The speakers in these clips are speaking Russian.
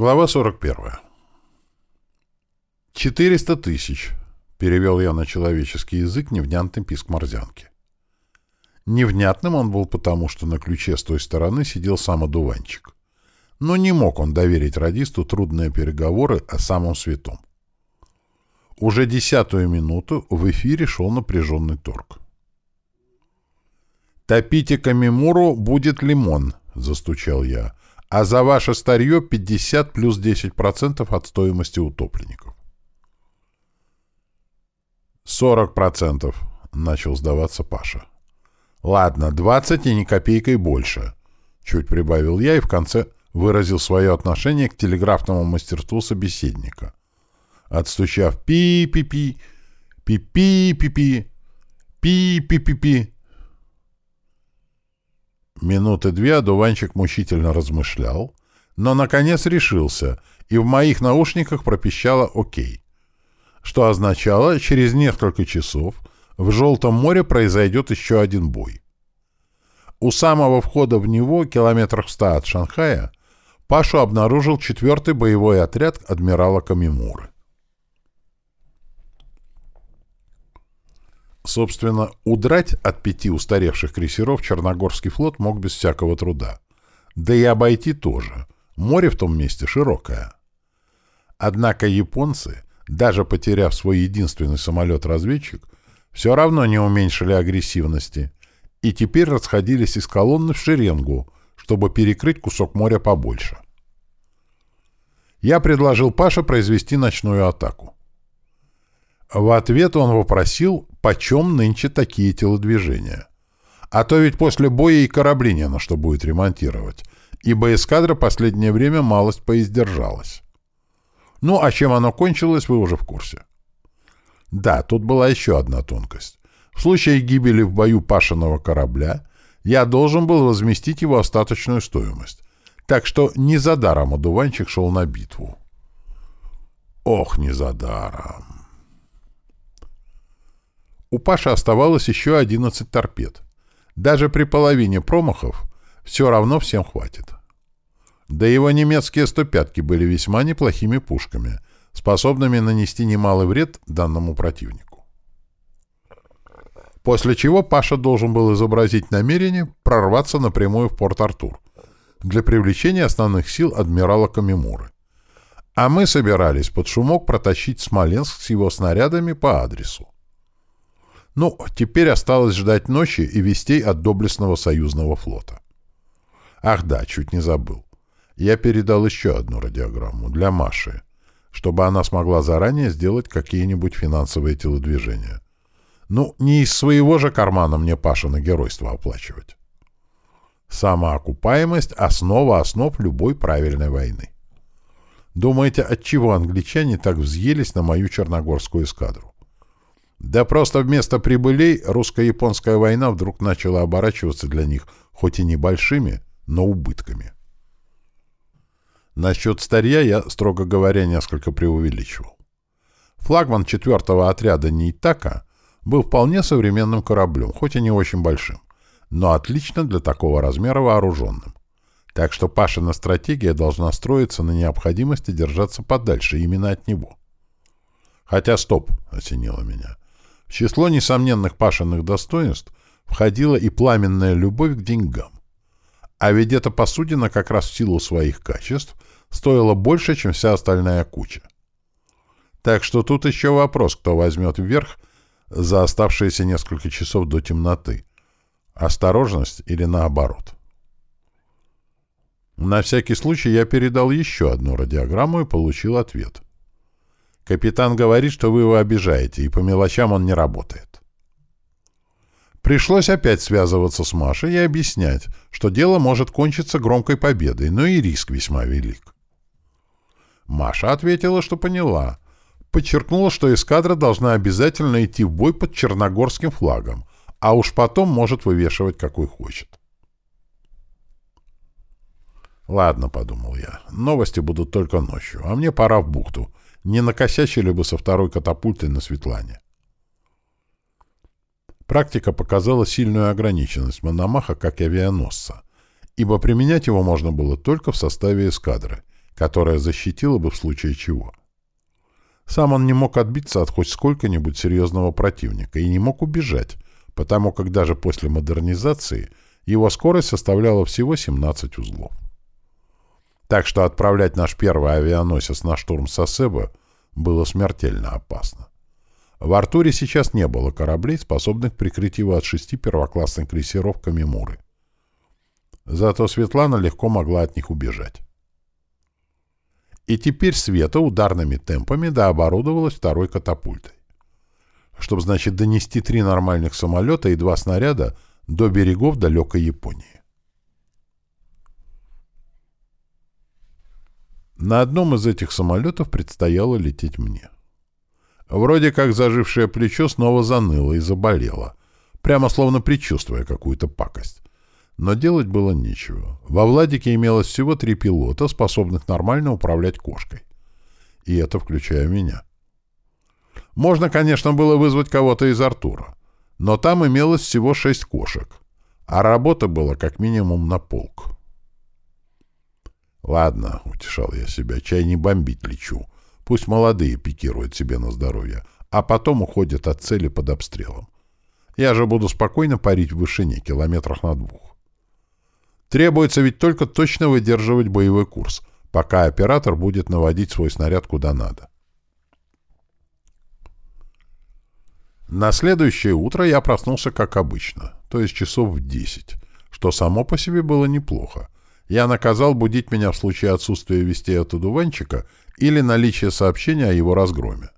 Глава 41. «Четыреста тысяч», — перевел я на человеческий язык невнятный писк морзянки. Невнятным он был потому, что на ключе с той стороны сидел сам одуванчик. Но не мог он доверить радисту трудные переговоры о самом святом. Уже десятую минуту в эфире шел напряженный торг. «Топите Камимуру, будет лимон», — застучал я а за ваше старье 50 плюс 10% от стоимости утопленников. 40%, начал сдаваться Паша. Ладно, 20 и ни копейкой больше. Чуть прибавил я и в конце выразил свое отношение к телеграфному мастерству собеседника. Отстучав пи-пи-пи, пи-пи-пи-пи, пи-пи-пи-пи, Минуты две одуванчик мучительно размышлял, но, наконец, решился, и в моих наушниках пропищало «Окей», что означало, через несколько часов в Желтом море произойдет еще один бой. У самого входа в него, километрах ста от Шанхая, Пашу обнаружил четвертый боевой отряд адмирала Камимуры. Собственно, удрать от пяти устаревших крейсеров Черногорский флот мог без всякого труда. Да и обойти тоже. Море в том месте широкое. Однако японцы, даже потеряв свой единственный самолет-разведчик, все равно не уменьшили агрессивности и теперь расходились из колонны в шеренгу, чтобы перекрыть кусок моря побольше. Я предложил Паше произвести ночную атаку. В ответ он вопросил, почем нынче такие телодвижения. А то ведь после боя и корабли не на что будет ремонтировать, ибо эскадра последнее время малость поиздержалась. Ну, а чем оно кончилось, вы уже в курсе. Да, тут была еще одна тонкость. В случае гибели в бою пашенного корабля я должен был возместить его остаточную стоимость. Так что не за даром одуванчик шел на битву. Ох, не за даром. У Паши оставалось еще 11 торпед. Даже при половине промахов все равно всем хватит. Да его немецкие стопятки были весьма неплохими пушками, способными нанести немалый вред данному противнику. После чего Паша должен был изобразить намерение прорваться напрямую в Порт-Артур для привлечения основных сил адмирала Камимуры. А мы собирались под шумок протащить Смоленск с его снарядами по адресу. Ну, теперь осталось ждать ночи и вестей от доблестного союзного флота. Ах да, чуть не забыл. Я передал еще одну радиограмму для Маши, чтобы она смогла заранее сделать какие-нибудь финансовые телодвижения. Ну, не из своего же кармана мне Паша на геройство оплачивать. Самоокупаемость — основа основ любой правильной войны. Думаете, отчего англичане так взъелись на мою черногорскую эскадру? Да просто вместо прибылей русско-японская война вдруг начала оборачиваться для них хоть и небольшими, но убытками. Насчет старья я, строго говоря, несколько преувеличивал. Флагман четвертого отряда Нейтака был вполне современным кораблем, хоть и не очень большим, но отлично для такого размера вооруженным. Так что Пашина стратегия должна строиться на необходимости держаться подальше именно от него. Хотя стоп, осенило меня. В число несомненных пашенных достоинств входила и пламенная любовь к деньгам. А ведь эта посудина как раз в силу своих качеств стоила больше, чем вся остальная куча. Так что тут еще вопрос, кто возьмет вверх за оставшиеся несколько часов до темноты. Осторожность или наоборот. На всякий случай я передал еще одну радиограмму и получил ответ — Капитан говорит, что вы его обижаете, и по мелочам он не работает. Пришлось опять связываться с Машей и объяснять, что дело может кончиться громкой победой, но и риск весьма велик. Маша ответила, что поняла. Подчеркнула, что эскадра должна обязательно идти в бой под черногорским флагом, а уж потом может вывешивать какой хочет. «Ладно», — подумал я, — «новости будут только ночью, а мне пора в бухту, не накосячили бы со второй катапультой на Светлане. Практика показала сильную ограниченность Мономаха как авианосца, ибо применять его можно было только в составе эскадры, которая защитила бы в случае чего. Сам он не мог отбиться от хоть сколько-нибудь серьезного противника и не мог убежать, потому как даже после модернизации его скорость составляла всего 17 узлов. Так что отправлять наш первый авианосец на штурм Сосеба было смертельно опасно. В Артуре сейчас не было кораблей, способных прикрыть его от шести первоклассных крейсеров Камимуры. Зато Светлана легко могла от них убежать. И теперь Света ударными темпами дооборудовалась второй катапультой. Чтобы, значит, донести три нормальных самолета и два снаряда до берегов далекой Японии. На одном из этих самолетов предстояло лететь мне. Вроде как зажившее плечо снова заныло и заболело, прямо словно предчувствуя какую-то пакость. Но делать было нечего. Во Владике имелось всего три пилота, способных нормально управлять кошкой. И это включая меня. Можно, конечно, было вызвать кого-то из Артура, но там имелось всего шесть кошек, а работа была как минимум на полк. «Ладно», — утешал я себя, — «чай не бомбить лечу. Пусть молодые пикируют себе на здоровье, а потом уходят от цели под обстрелом. Я же буду спокойно парить в вышине, километрах на двух. Требуется ведь только точно выдерживать боевой курс, пока оператор будет наводить свой снаряд куда надо. На следующее утро я проснулся как обычно, то есть часов в десять, что само по себе было неплохо. Я наказал будить меня в случае отсутствия вестей от одуванчика или наличия сообщения о его разгроме.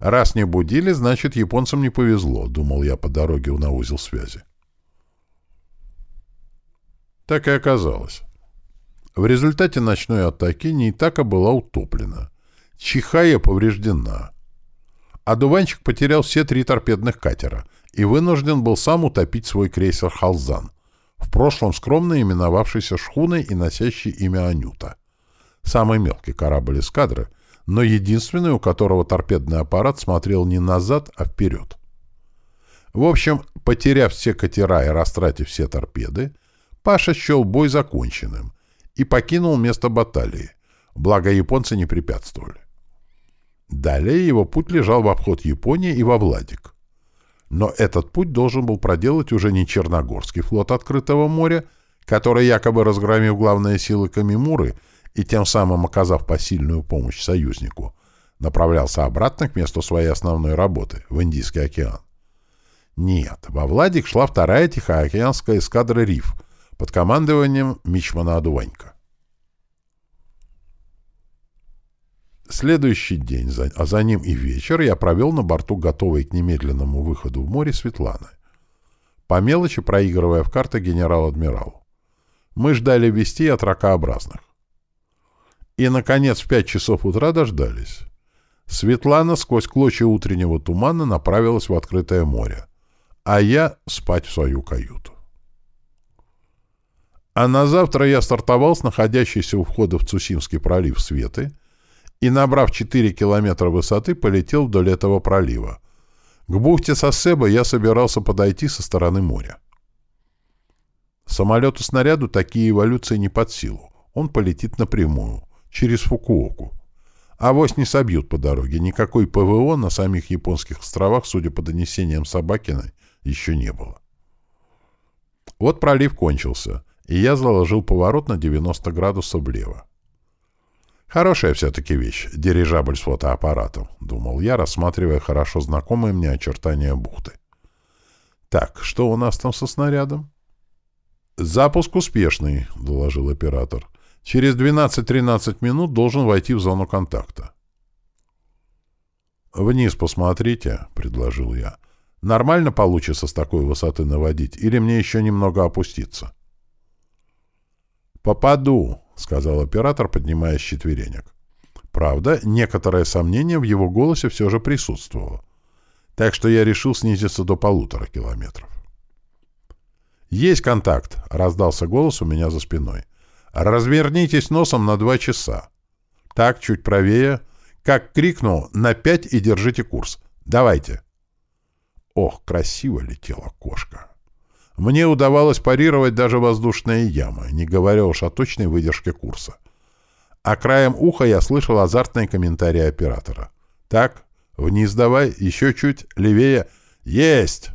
Раз не будили, значит, японцам не повезло, думал я по дороге на узел связи. Так и оказалось. В результате ночной атаки Нейтака была утоплена. Чихая повреждена. Одуванчик потерял все три торпедных катера и вынужден был сам утопить свой крейсер «Халзан», в прошлом скромно именовавшийся шхуной и носящий имя Анюта. Самый мелкий корабль эскадры, но единственный, у которого торпедный аппарат смотрел не назад, а вперед. В общем, потеряв все катера и растратив все торпеды, Паша счел бой законченным и покинул место баталии, благо японцы не препятствовали. Далее его путь лежал в обход Японии и во Владик. Но этот путь должен был проделать уже не Черногорский флот открытого моря, который, якобы разгромив главные силы Камимуры и тем самым оказав посильную помощь союзнику, направлялся обратно к месту своей основной работы, в Индийский океан. Нет, во Владик шла вторая Тихоокеанская эскадра «Риф» под командованием Мичмана Адуванька. Следующий день, а за ним и вечер, я провел на борту готовой к немедленному выходу в море Светланы. По мелочи проигрывая в карты генерал-адмиралу. Мы ждали вести от ракообразных. И, наконец, в пять часов утра дождались. Светлана сквозь клочья утреннего тумана направилась в открытое море, а я спать в свою каюту. А на завтра я стартовал с находящейся у входа в Цусимский пролив Светы — и, набрав 4 километра высоты, полетел вдоль этого пролива. К бухте Сосеба я собирался подойти со стороны моря. Самолету-снаряду такие эволюции не под силу. Он полетит напрямую, через Фукуоку. Авось не собьют по дороге. Никакой ПВО на самих японских островах, судя по донесениям Собакиной, еще не было. Вот пролив кончился, и я заложил поворот на 90 градусов влево. Хорошая все-таки вещь, дирижабль с фотоаппаратом, думал я, рассматривая хорошо знакомые мне очертания бухты. Так, что у нас там со снарядом? Запуск успешный, доложил оператор. Через 12-13 минут должен войти в зону контакта. «Вниз посмотрите», — предложил я. «Нормально получится с такой высоты наводить, или мне еще немного опуститься?» «Попаду», — сказал оператор, поднимаясь с четверенек. Правда, некоторое сомнение в его голосе все же присутствовало. Так что я решил снизиться до полутора километров. «Есть контакт!» — раздался голос у меня за спиной. «Развернитесь носом на два часа. Так, чуть правее. Как крикну, на пять и держите курс. Давайте!» Ох, красиво летела кошка. Мне удавалось парировать даже воздушные ямы, не говоря уж о точной выдержке курса. А краем уха я слышал азартные комментарии оператора. «Так, вниз давай, еще чуть, левее. Есть!»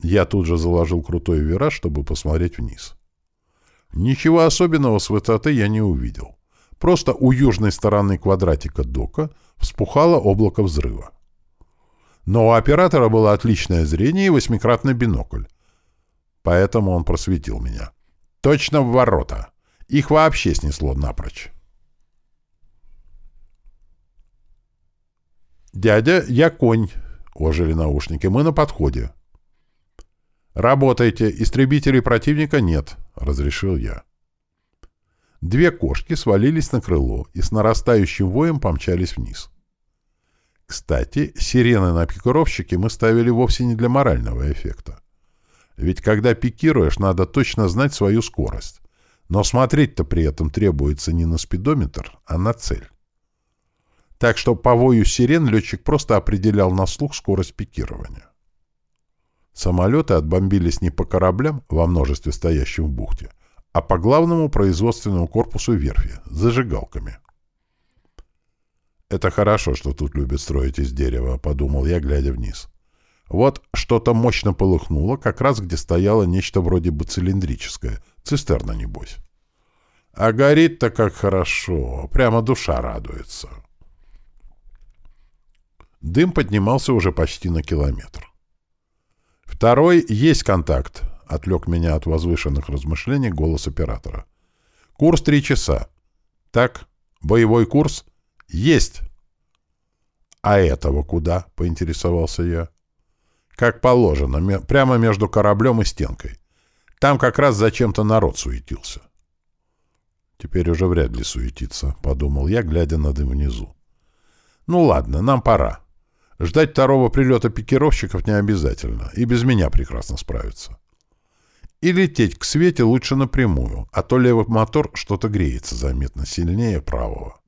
Я тут же заложил крутой вираж, чтобы посмотреть вниз. Ничего особенного с высоты я не увидел. Просто у южной стороны квадратика дока вспухало облако взрыва. Но у оператора было отличное зрение и восьмикратный бинокль. Поэтому он просветил меня. Точно в ворота. Их вообще снесло напрочь. «Дядя, я конь», — ожили наушники. «Мы на подходе». «Работайте. Истребителей противника нет», — разрешил я. Две кошки свалились на крыло и с нарастающим воем помчались вниз. Кстати, сирены на пикировщике мы ставили вовсе не для морального эффекта. Ведь когда пикируешь, надо точно знать свою скорость. Но смотреть-то при этом требуется не на спидометр, а на цель. Так что по вою сирен летчик просто определял на слух скорость пикирования. Самолеты отбомбились не по кораблям, во множестве стоящим в бухте, а по главному производственному корпусу верфи, зажигалками. «Это хорошо, что тут любят строить из дерева», — подумал я, глядя вниз. Вот что-то мощно полыхнуло, как раз где стояло нечто вроде бы цилиндрическое. Цистерна, небось. А горит-то как хорошо, прямо душа радуется. Дым поднимался уже почти на километр. «Второй есть контакт», — отвлек меня от возвышенных размышлений голос оператора. «Курс три часа. Так, боевой курс?» «Есть!» «А этого куда?» — поинтересовался я. «Как положено, прямо между кораблем и стенкой. Там как раз зачем-то народ суетился». «Теперь уже вряд ли суетиться», — подумал я, глядя на дым внизу. «Ну ладно, нам пора. Ждать второго прилета пикировщиков не обязательно, и без меня прекрасно справятся. И лететь к свете лучше напрямую, а то левый мотор что-то греется заметно сильнее правого».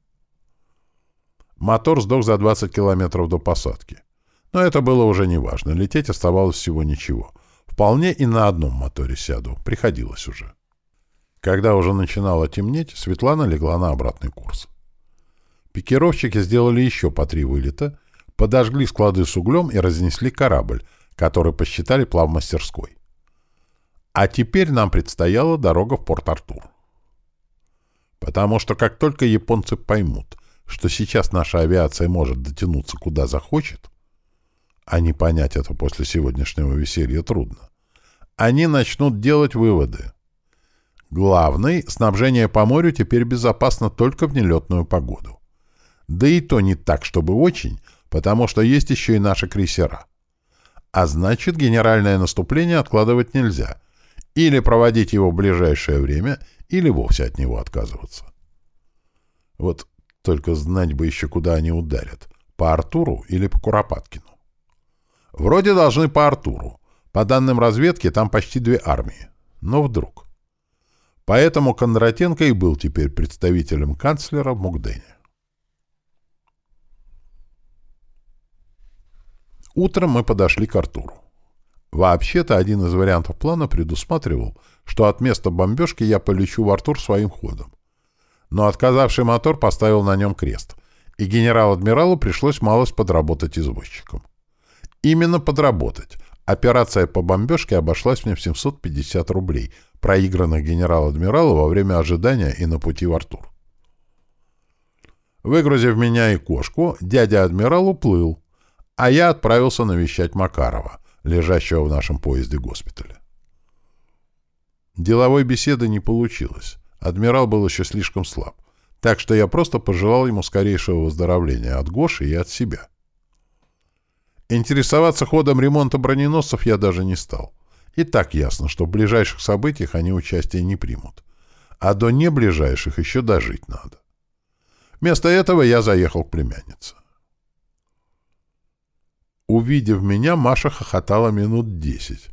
Мотор сдох за 20 километров до посадки. Но это было уже неважно, лететь оставалось всего ничего. Вполне и на одном моторе сяду, приходилось уже. Когда уже начинало темнеть, Светлана легла на обратный курс. Пикировщики сделали еще по три вылета, подожгли склады с углем и разнесли корабль, который посчитали плавмастерской. А теперь нам предстояла дорога в Порт-Артур. Потому что как только японцы поймут, что сейчас наша авиация может дотянуться куда захочет, а не понять это после сегодняшнего веселья трудно, они начнут делать выводы. Главный — снабжение по морю теперь безопасно только в нелетную погоду. Да и то не так, чтобы очень, потому что есть еще и наши крейсера. А значит, генеральное наступление откладывать нельзя. Или проводить его в ближайшее время, или вовсе от него отказываться. Вот только знать бы еще, куда они ударят. По Артуру или по Куропаткину? Вроде должны по Артуру. По данным разведки, там почти две армии. Но вдруг. Поэтому Кондратенко и был теперь представителем канцлера в Мугдене. Утром мы подошли к Артуру. Вообще-то один из вариантов плана предусматривал, что от места бомбежки я полечу в Артур своим ходом но отказавший мотор поставил на нем крест, и генерал-адмиралу пришлось малость подработать извозчиком. Именно подработать. Операция по бомбежке обошлась мне в 750 рублей, проигранных генерал-адмиралу во время ожидания и на пути в Артур. Выгрузив меня и кошку, дядя-адмирал уплыл, а я отправился навещать Макарова, лежащего в нашем поезде госпиталя. Деловой беседы не получилось. Адмирал был еще слишком слаб, так что я просто пожелал ему скорейшего выздоровления от Гоши и от себя. Интересоваться ходом ремонта броненосцев я даже не стал. И так ясно, что в ближайших событиях они участия не примут. А до неближайших еще дожить надо. Вместо этого я заехал к племяннице. Увидев меня, Маша хохотала минут десять,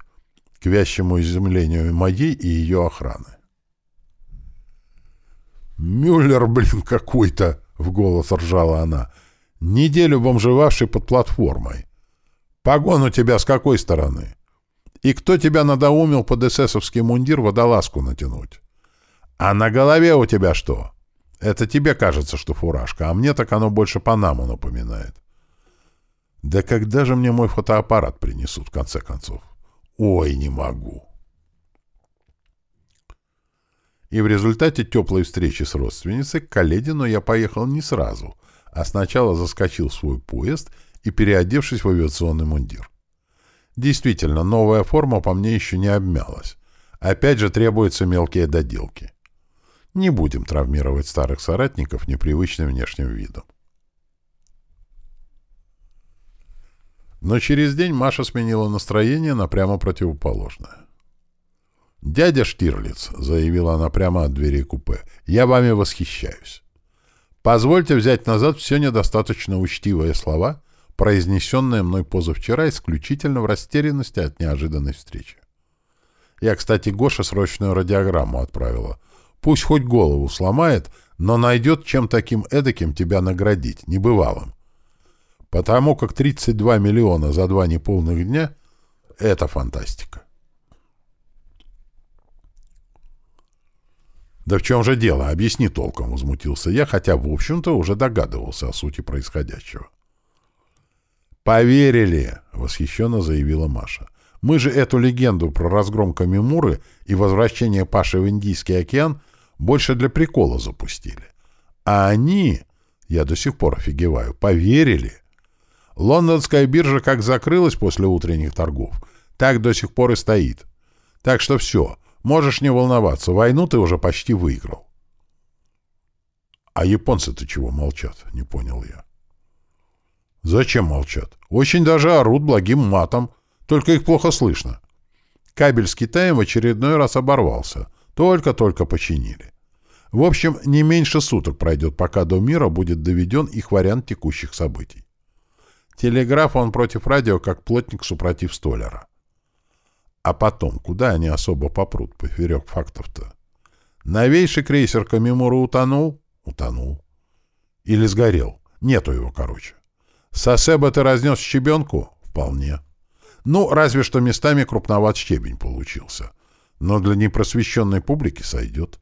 к вящему изумлению моей и ее охраны. «Мюллер, блин, какой-то!» — в голос ржала она. «Неделю бомжевавший под платформой. Погон у тебя с какой стороны? И кто тебя надоумил под эсэсовский мундир водолазку натянуть? А на голове у тебя что? Это тебе кажется, что фуражка, а мне так оно больше Панаму напоминает. Да когда же мне мой фотоаппарат принесут, в конце концов? Ой, не могу. И в результате теплой встречи с родственницей к Каледину я поехал не сразу, а сначала заскочил в свой поезд и переодевшись в авиационный мундир. Действительно, новая форма по мне еще не обмялась. Опять же требуются мелкие доделки. Не будем травмировать старых соратников непривычным внешним видом. Но через день Маша сменила настроение на прямо противоположное. «Дядя Штирлиц», — заявила она прямо от двери купе, — «я вами восхищаюсь. Позвольте взять назад все недостаточно учтивые слова, произнесенные мной позавчера исключительно в растерянности от неожиданной встречи. Я, кстати, Гоше срочную радиограмму отправила. Пусть хоть голову сломает, но найдет чем таким эдаким тебя наградить, небывалым. Потому как 32 миллиона за два неполных дня — это фантастика. «Да в чем же дело? Объясни толком», — возмутился я, хотя, в общем-то, уже догадывался о сути происходящего. «Поверили!» — восхищенно заявила Маша. «Мы же эту легенду про разгром Камимуры и возвращение Паши в Индийский океан больше для прикола запустили. А они, я до сих пор офигеваю, поверили. Лондонская биржа как закрылась после утренних торгов, так до сих пор и стоит. Так что все, Можешь не волноваться, войну ты уже почти выиграл. — А японцы-то чего молчат? — не понял я. — Зачем молчат? Очень даже орут благим матом, только их плохо слышно. Кабель с Китаем в очередной раз оборвался. Только-только починили. В общем, не меньше суток пройдет, пока до мира будет доведен их вариант текущих событий. Телеграф он против радио, как плотник супротив столяра. А потом, куда они особо попрут, поперек фактов-то? Новейший крейсер Камимура утонул? Утонул. Или сгорел? Нету его, короче. Сосеба ты разнес щебенку? Вполне. Ну, разве что местами крупноват щебень получился. Но для непросвещенной публики сойдет.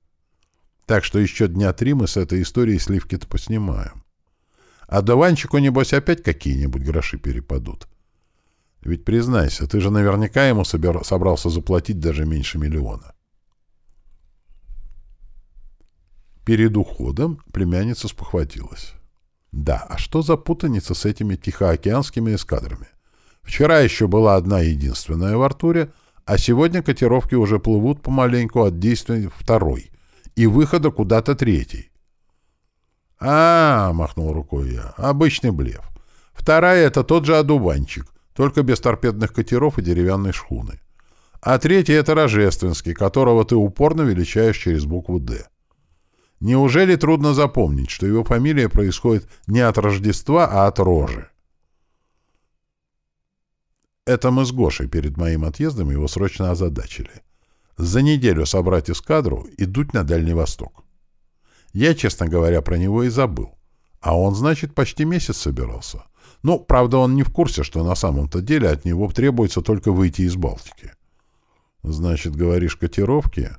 Так что еще дня три мы с этой историей сливки-то поснимаем. А Дованчику, небось, опять какие-нибудь гроши перепадут. Ведь признайся, ты же наверняка ему собир... собрался заплатить даже меньше миллиона. Перед уходом племянница спохватилась. Да, а что за путаница с этими тихоокеанскими эскадрами? Вчера еще была одна единственная в Артуре, а сегодня котировки уже плывут помаленьку от действия второй и выхода куда-то третий. А, махнул рукой я, — «обычный блеф. Вторая — это тот же одуванчик, только без торпедных катеров и деревянной шхуны. А третий — это Рожественский, которого ты упорно величаешь через букву «Д». Неужели трудно запомнить, что его фамилия происходит не от Рождества, а от Рожи? Это мы с Гошей перед моим отъездом его срочно озадачили. За неделю собрать эскадру и дуть на Дальний Восток. Я, честно говоря, про него и забыл. А он, значит, почти месяц собирался. Ну, правда, он не в курсе, что на самом-то деле от него требуется только выйти из Балтики. Значит, говоришь, котировки?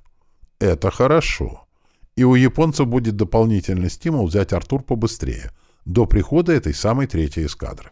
Это хорошо. И у японцев будет дополнительный стимул взять Артур побыстрее, до прихода этой самой третьей эскадры.